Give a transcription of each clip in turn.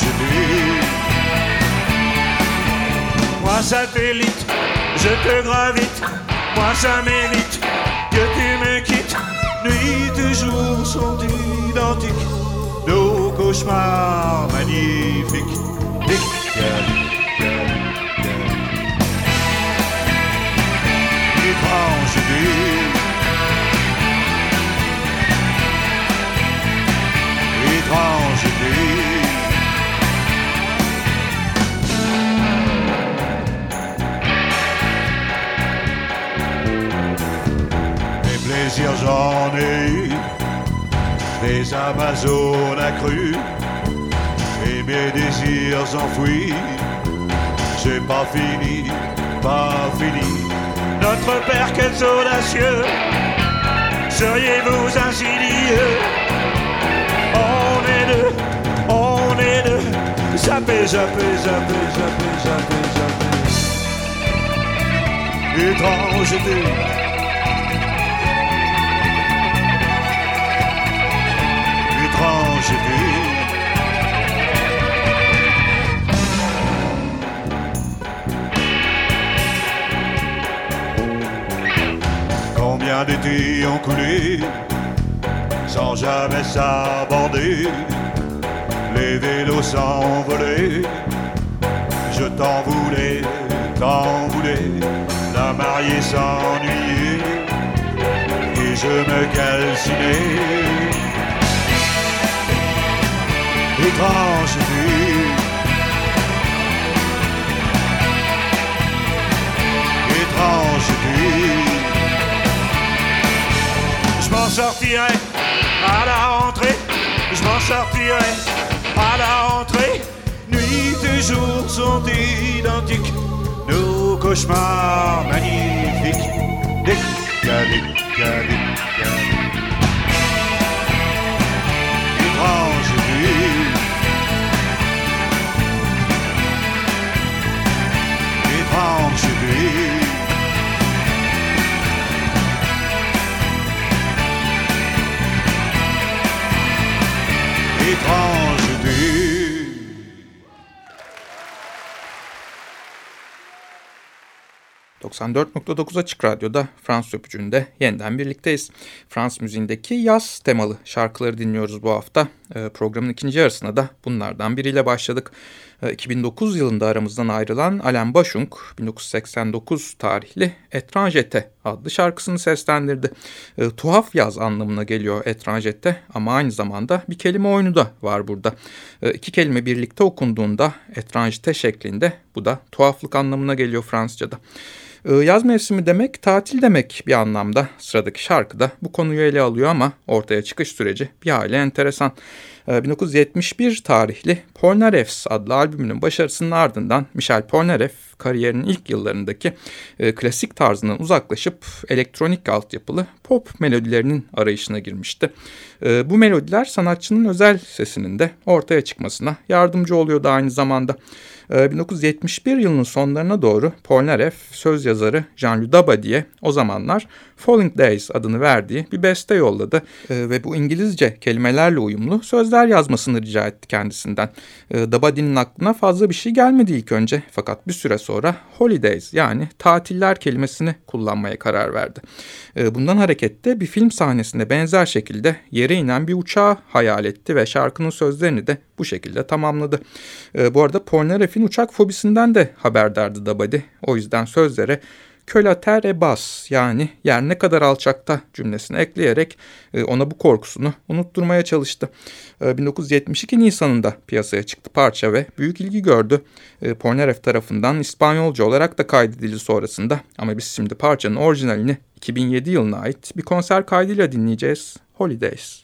vie. Moi satellite, je te gravite, moi ça mérite que tu me quittes. Nuit et jour sont identiques, nos cauchemars magnifiques. Étrange vie. Étrange vie. J'en ai eu, des Amazones accrues, et mes désirs enfouis. J'ai pas fini, pas fini. Notre Père, quels audacieux, seriez-vous insidieux? On est deux, on est deux, zappé, zappé, zappé, zappé, zappé, zappé. Étrangeté. Combien d'étés ont coulé sans jamais s'aborder? Les vélos s'envolaient, je t'en voulais, t'en voulais. La mariée s'ennuyait et je me calcinais étrange vie. Étrange vie. Je m'en sortirai à la rentrée. Je m'en sortirai à la rentrée. Nuit et jour sont identiques. Nos cauchemars magnifiques. Décalés, Étrange vie. ...94.9 Açık Radyo'da Fransız Öpücüğü'nde yeniden birlikteyiz. Fransız müziğindeki yaz temalı şarkıları dinliyoruz bu hafta. Ee, programın ikinci yarısına da bunlardan biriyle başladık. Ee, 2009 yılında aramızdan ayrılan Alain Bashung, 1989 tarihli Etranjete adlı şarkısını seslendirdi. Ee, tuhaf yaz anlamına geliyor Etranjete ama aynı zamanda bir kelime oyunu da var burada. Ee, iki kelime birlikte okunduğunda Etranjete şeklinde bu da tuhaflık anlamına geliyor Fransızca'da. Ee, Yaz mevsimi demek tatil demek bir anlamda. Sıradaki şarkı da bu konuyu ele alıyor ama ortaya çıkış süreci bir hali enteresan. Ee, 1971 tarihli Polnareff adlı albümünün başarısının ardından Michel Polnareff kariyerinin ilk yıllarındaki e, klasik tarzından uzaklaşıp elektronik altyapılı pop melodilerinin arayışına girmişti. E, bu melodiler sanatçının özel sesinin de ortaya çıkmasına yardımcı oluyordu aynı zamanda. E, 1971 yılının sonlarına doğru Polnareff söz yazarı Jean-Louis Dabadie'ye o zamanlar Falling Days adını verdiği bir beste yolladı E, ve bu İngilizce kelimelerle uyumlu sözler yazmasını rica etti kendisinden. E, Dabadie'nin aklına fazla bir şey gelmedi ilk önce fakat bir süre sonra holidays yani tatiller kelimesini kullanmaya karar verdi. E, bundan hareketle bir film sahnesinde benzer şekilde yere inen bir uçağı hayal etti ve şarkının sözlerini de bu şekilde tamamladı. E, bu arada Polnareff'in uçak fobisinden de haberdardı Dabadi. O yüzden sözlere kölatere bas yani yer ne kadar alçakta cümlesini ekleyerek e, ona bu korkusunu unutturmaya çalıştı. E, 1972 Nisan'ında piyasaya çıktı parça ve büyük ilgi gördü. E, Polnareff tarafından İspanyolca olarak da kaydedildi sonrasında ama biz şimdi parçanın orijinalini 2007 yılına ait bir konser kaydıyla dinleyeceğiz. Holidays.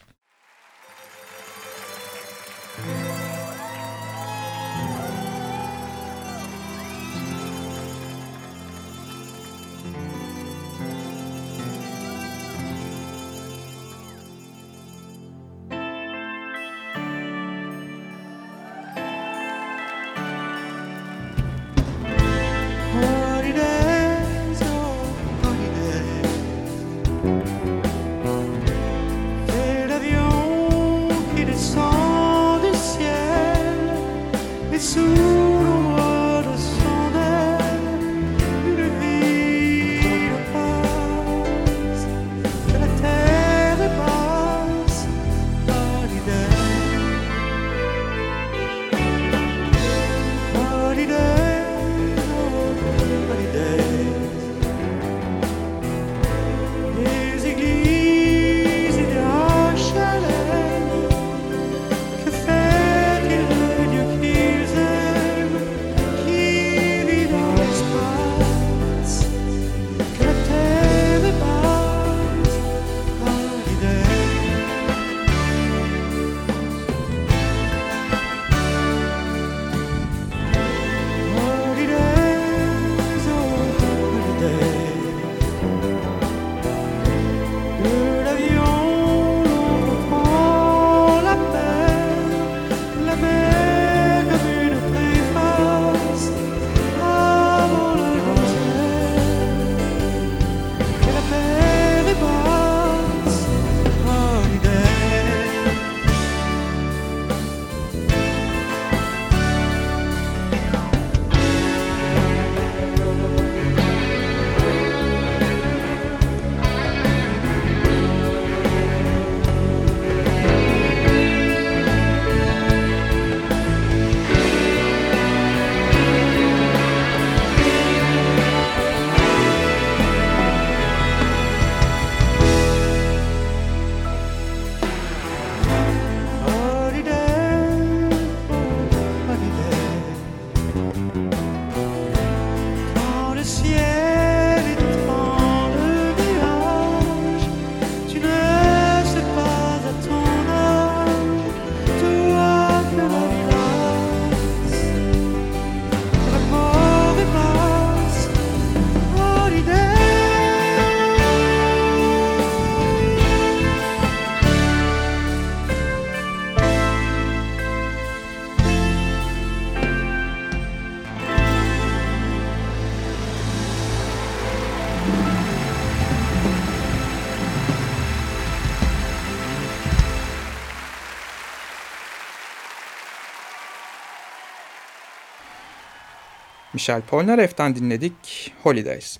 Michel Polnareff'ten dinledik Holidays.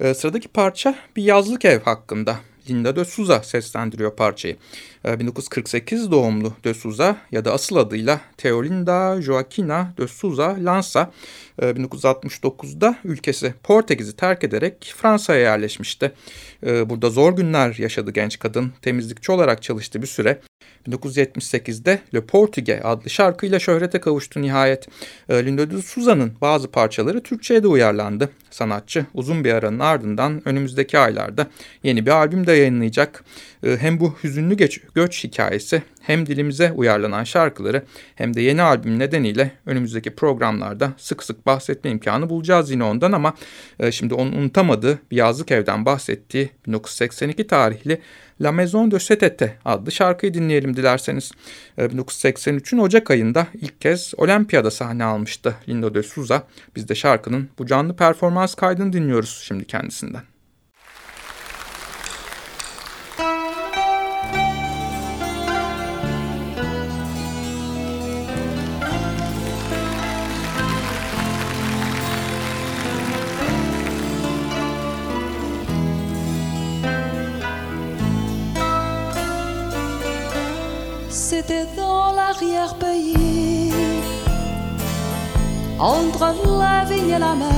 Ee, sıradaki parça bir yazlık ev hakkında. Linda de Souza seslendiriyor parçayı. Ee, 1948 doğumlu de Souza ya da asıl adıyla Teolinda Joaquina de Souza Lança e, 1969'da ülkesi Portekiz'i terk ederek Fransa'ya yerleşmişti. E, burada zor günler yaşadı genç kadın. Temizlikçi olarak çalıştı bir süre. 1978'de Le Portugais adlı şarkıyla şöhrete kavuştu nihayet. E, Linda de Souza'nın bazı parçaları Türkçe'ye de uyarlandı. Sanatçı uzun bir aranın ardından önümüzdeki aylarda yeni bir albüm de yayınlayacak. E, hem bu hüzünlü geç, göç hikayesi hem dilimize uyarlanan şarkıları hem de yeni albüm nedeniyle önümüzdeki programlarda sık sık bahsetme imkanı bulacağız yine ondan ama e, şimdi onun unutamadığı bir yazlık evden bahsettiği 1982 tarihli La Maison de Setete adlı şarkıyı dinleyelim dilerseniz. 1983'ün e, Ocak ayında ilk kez Olimpiyada sahne almıştı Lindo de Souza. Biz de şarkının bu canlı performans kaydını dinliyoruz şimdi kendisinden. Dans l'arrière-pays, entre la vigne et la mer.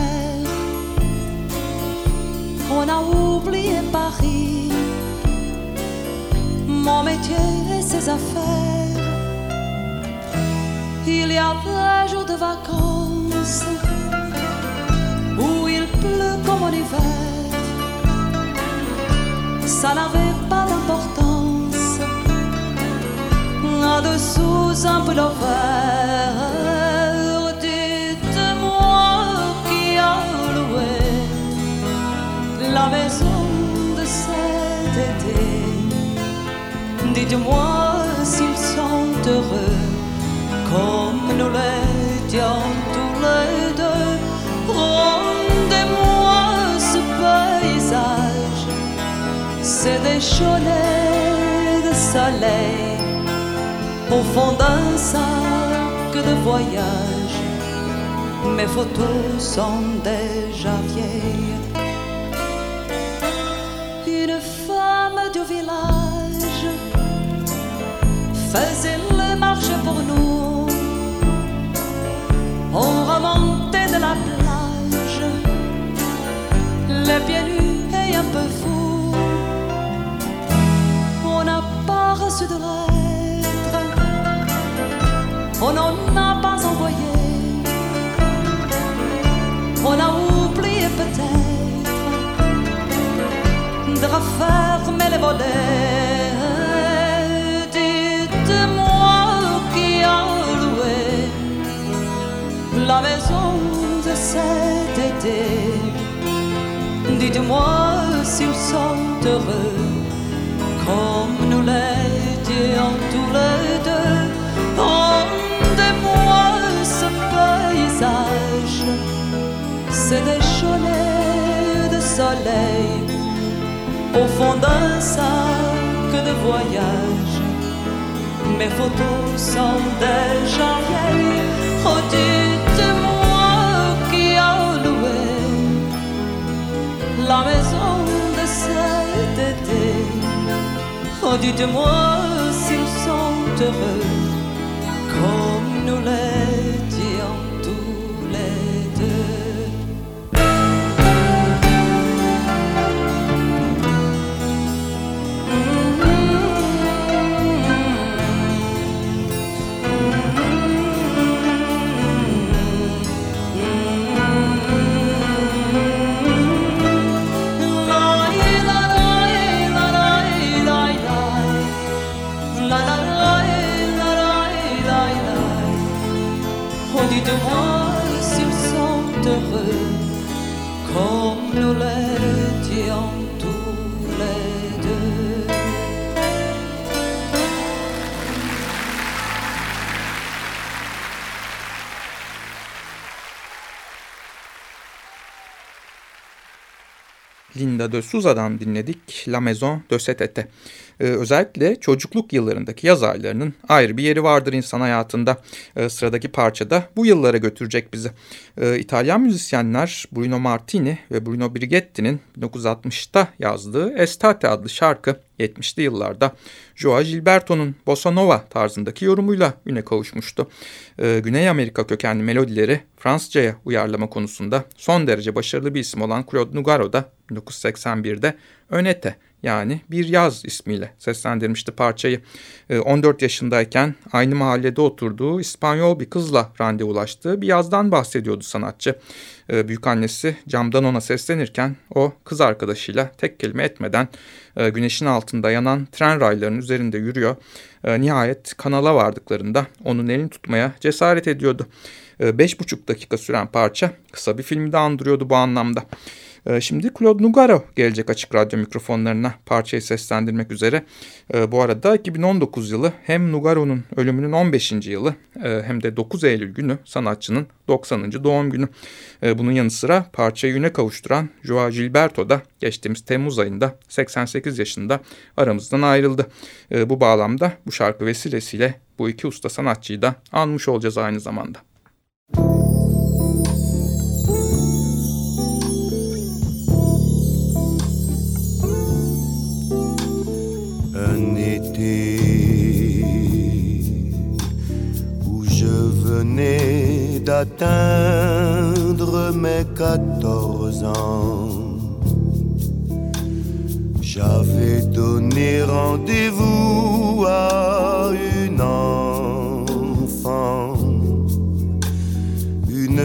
On a oublié Paris, mon métier et ses affaires. Il y a un jour de vacances où il pleut comme en hiver. Ça n'avait pas d'importance dessous un peu l'envers. Dites-moi qui a loué la maison de cet été. Dites-moi s'ils sont heureux comme nous l'étions tous les deux. Rendez-moi ce paysage c'est des cholets de soleil au fond d'un sac de voyage. Mes photos sont déjà vieilles. Une femme du village faisait le marché pour nous. On remontait de la plage, les pieds nus et un peu fous. Dites-moi qui a loué la maison de cet été. Dites-moi s'ils sont heureux comme nous l'étions tous les deux. Rendez-moi ce paysage, c'est des cholets de soleil au fond d'un sac de voyage. Mes photos sont déjà vieilles. Oh, dites-moi qui a loué la maison de cet été. Oh, dites-moi s'ils sont heureux comme nous l'étions heureux comme nous l'étions tous les deux. Linda de Souza'dan dinledik La Maison de cet Ete. Ee, özellikle çocukluk yıllarındaki yaz aylarının ayrı bir yeri vardır insan hayatında. Ee, sıradaki parça da bu yıllara götürecek bizi. Ee, İtalyan müzisyenler Bruno Martini ve Bruno Brighetti'nin 1960'ta yazdığı Estate adlı şarkı 70'li yıllarda Joao Gilberto'nun Bossa Nova tarzındaki yorumuyla üne kavuşmuştu. Güney Amerika kökenli melodileri Fransızcaya uyarlama konusunda son derece başarılı bir isim olan Claude Nougaro da 1981'de Önete yani Bir Yaz ismiyle seslendirmişti parçayı. Ee, 14 yaşındayken aynı mahallede oturduğu İspanyol bir kızla randevulaştığı bir yazdan bahsediyordu sanatçı. Ee, büyük annesi camdan ona seslenirken o kız arkadaşıyla tek kelime etmeden e, güneşin altında yanan tren raylarının üzerinde yürüyor. E, nihayet kanala vardıklarında onun elini tutmaya cesaret ediyordu. E, beş buçuk dakika süren parça kısa bir filmi de andırıyordu bu anlamda. E, Şimdi Claude Nougaro gelecek açık radyo mikrofonlarına parçayı seslendirmek üzere. E, Bu arada 2019 yılı hem Nougaro'nun ölümünün 15. yılı e, hem de 9 Eylül günü sanatçının 90. doğum günü. E, Bunun yanı sıra parçayı üne kavuşturan Joao Gilberto da geçtiğimiz Temmuz ayında 88 yaşında aramızdan ayrıldı. Bu bağlamda bu şarkı vesilesiyle bu iki usta sanatçıyı da anmış olacağız aynı zamanda. un d'atteindre mes quatorze ans. J'avais donné rendez-vous à une enfant, une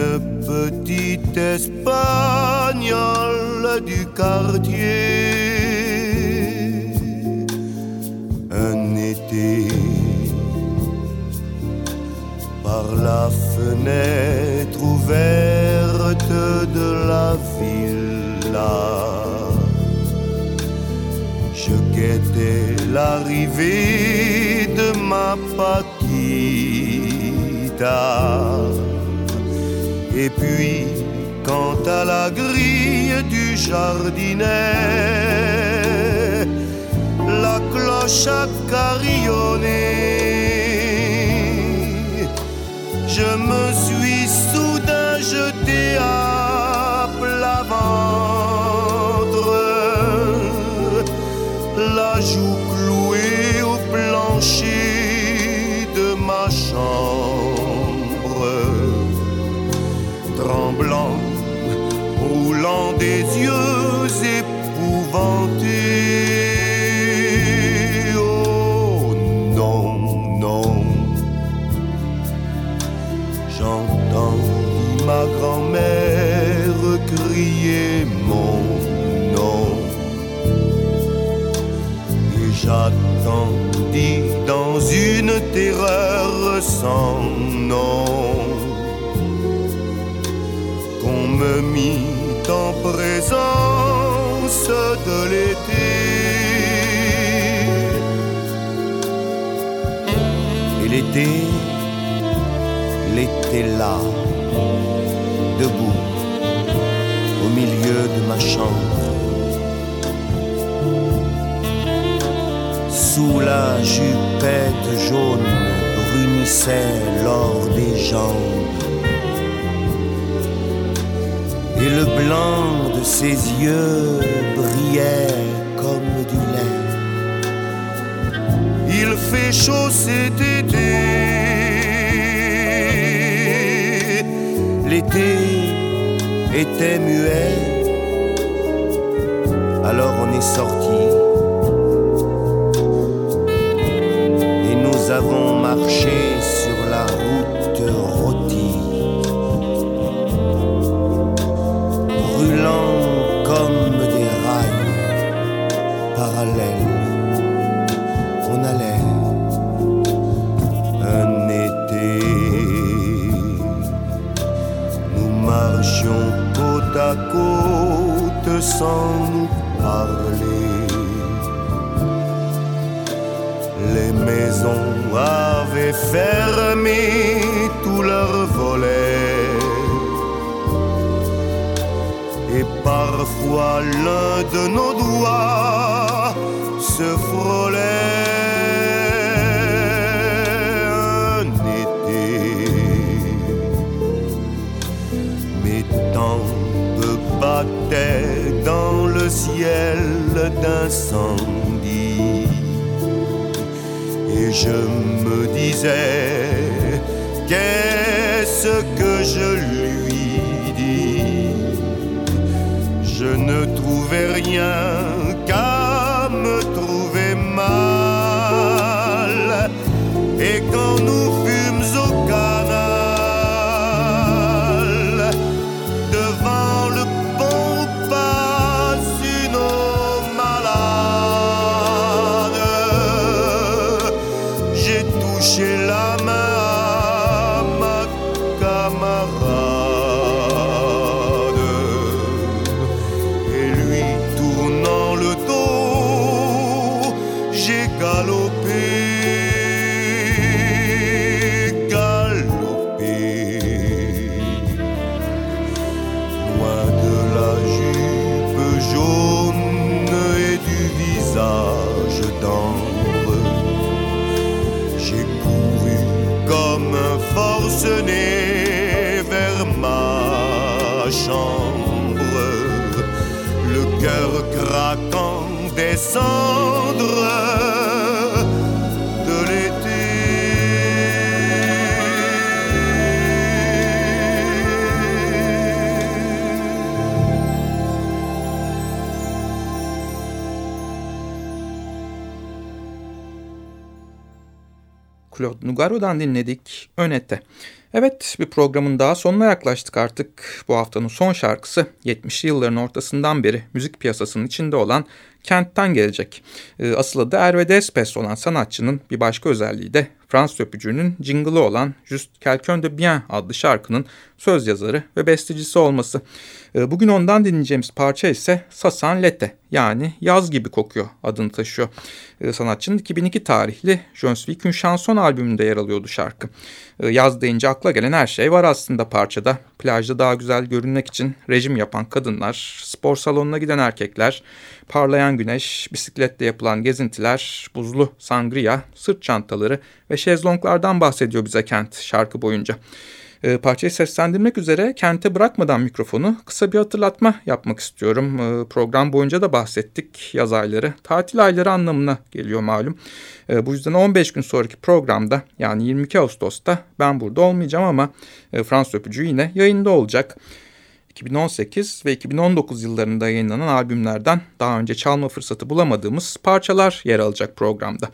petite espagnole du quartier un été la fenêtre ouverte de la villa. Je guettais l'arrivée de ma Paquita. Et puis, quant à la grille du jardinet, chaque carillonnée. Je me suis soudain jeté à plat ventre, la joue sans nom qu'on me mit en présence de l'été. Et l'été, l'été là, debout, au milieu de ma chambre. Sous la jupette jaune l'or des jambes. Et le blanc de ses yeux brillait comme du lait. Il fait chaud cet été. L'été était muet. Alors on est sorti. Nous avons marché dans le ciel d'incendie. Et je me disais, qu'est-ce que je lui dis? Je ne trouvais rien qu'à me trouver Claude Nougaro'dan dinledik Önete. Evet bir programın daha sonuna yaklaştık artık. Bu haftanın son şarkısı 70'li yılların ortasından beri müzik piyasasının içinde olan Kent'ten gelecek. Ee, Asıl adı Hervé Despes olan sanatçının bir başka özelliği de Fransız öpücüğünün jingle'ı olan Just Quelqu'un de Bien adlı şarkının söz yazarı ve bestecisi olması. Ee, Bugün ondan dinleyeceğimiz parça ise Sasan Lete yani yaz gibi kokuyor adını taşıyor. Ee, Sanatçının 2002 tarihli Je suis qu'une chanson albümünde yer alıyordu şarkı. E, yaz deyince akla gelen her şey var aslında parçada. Plajda daha güzel görünmek için rejim yapan kadınlar, spor salonuna giden erkekler, parlayan güneş, bisikletle yapılan gezintiler, buzlu sangria, sırt çantaları ve şezlonglardan bahsediyor bize kent şarkı boyunca. E, parçayı seslendirmek üzere kente bırakmadan mikrofonu kısa bir hatırlatma yapmak istiyorum. E, program boyunca da bahsettik yaz ayları. Tatil ayları anlamına geliyor malum. E, bu yüzden 15 gün sonraki programda yani 22 Ağustos'ta ben burada olmayacağım ama e, Fransız Öpücü yine yayında olacak. 2018 ve 2019 yıllarında yayınlanan albümlerden daha önce çalma fırsatı bulamadığımız parçalar yer alacak programda.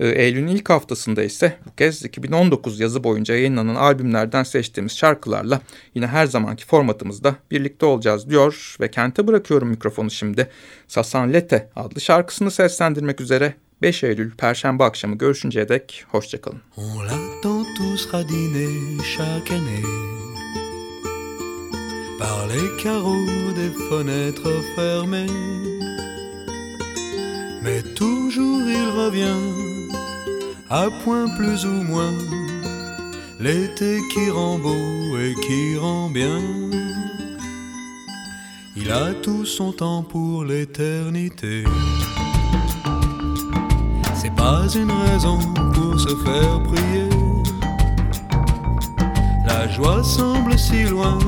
Ee, Eylül'ün ilk haftasında ise bu kez 2019 yazı boyunca yayınlanan albümlerden seçtiğimiz şarkılarla yine her zamanki formatımızda birlikte olacağız diyor ve kente bırakıyorum mikrofonu şimdi. Sasan Lete adlı şarkısını seslendirmek üzere 5 Eylül Perşembe akşamı görüşünceye dek hoşçakalın. On l'attend tous à dîner chaque année par les carreaux des fenêtres fermées. Mais toujours il revient, à point plus ou moins, l'été qui rend beau et qui rend bien. Il a tout son temps pour l'éternité. C'est pas une raison pour se faire prier. La joie semble si loin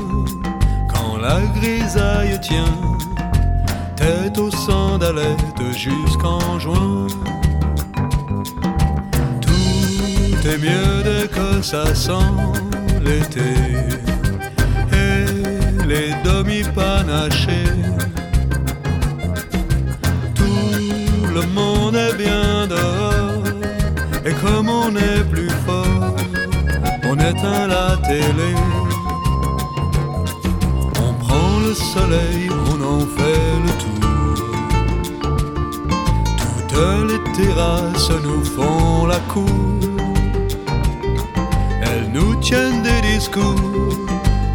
la grisaille tient, tête aux sandalettes jusqu'en juin. Tout est mieux dès que ça sent l'été et les demi-panachés. Tout le monde est bien dehors et comme on est plus fort, on éteint la télé soleil, on en fait le tour. Toutes les terrasses nous font la cour. Elles nous tiennent des discours,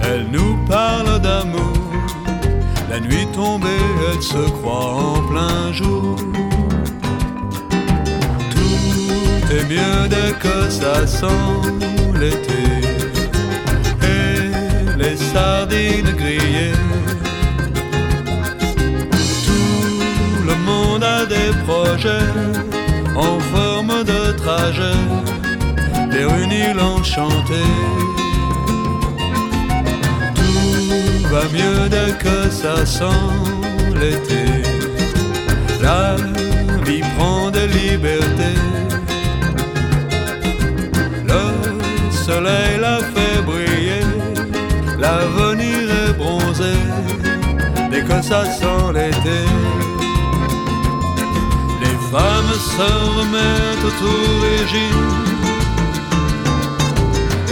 elles nous parlent d'amour. La nuit tombée, elles se croient en plein jour. Tout est mieux dès que ça sent l'été. Et les sardines grillées des projets en forme de trajet vers une île. Tout va mieux dès que ça sent l'été. La vie prend des libertés. Le soleil la fait briller, l'avenir est bronzé dès que ça sent l'été femmes se remettent au régime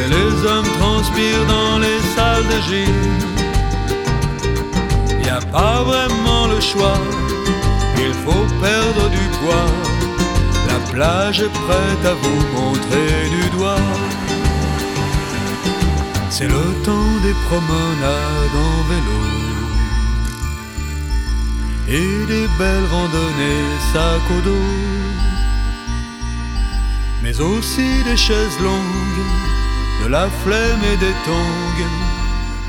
et les hommes transpirent dans les salles de gym. Y a pas vraiment le choix, il faut perdre du poids. La plage est prête à vous montrer du doigt. C'est le temps des promenades en vélo et des belles randonnées sac au dos, mais aussi des chaises longues, de la flemme et des tongs,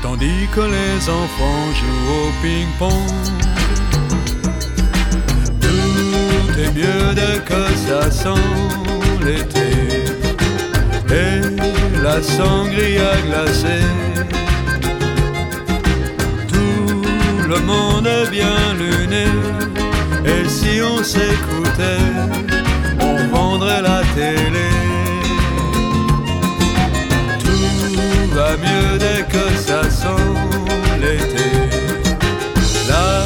tandis que les enfants jouent au ping-pong. Tout est mieux dès que ça sent l'été et la sangria glacée le monde est bien luné. Et si on s'écoutait, on vendrait la télé. Tout va mieux dès que ça sent l'été. La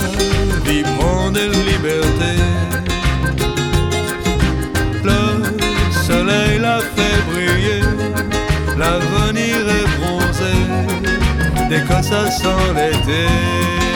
vie prend des libertés. Le soleil la fait briller. L'avenir est bronzé dès que ça sent l'été.